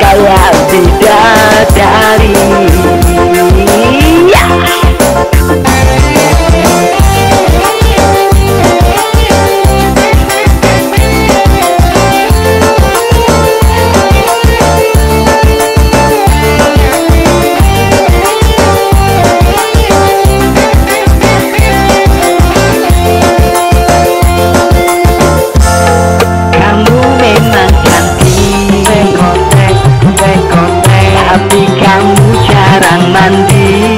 kayak di dada kamu jarang mandi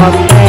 Father.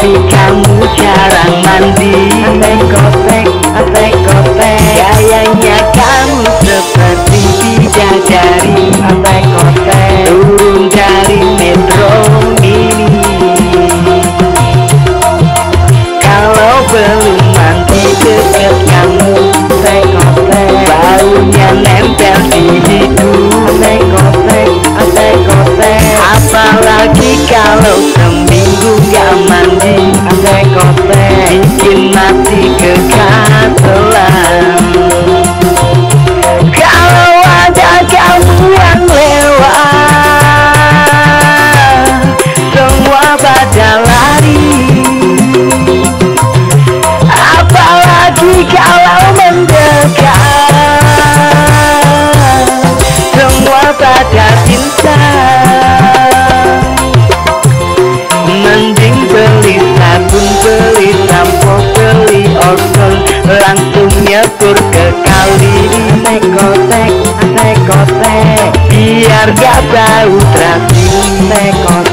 Tapi kamu jarang mandi. Tekotek, tekotek Gayanya kamu seperti bidadari Tekotek Turun dari metro mini Kalau belum mandi deket kamu. Tekotek Baunya nempel di hidung Tekotek, tekotek Apalagi kalau Bikin mati kegatelan Kalau ada kamu yang lewat Semua pada lari. Apalagi kalau mendekat Semua pada cos'è? Di argata ultra triste cos'è?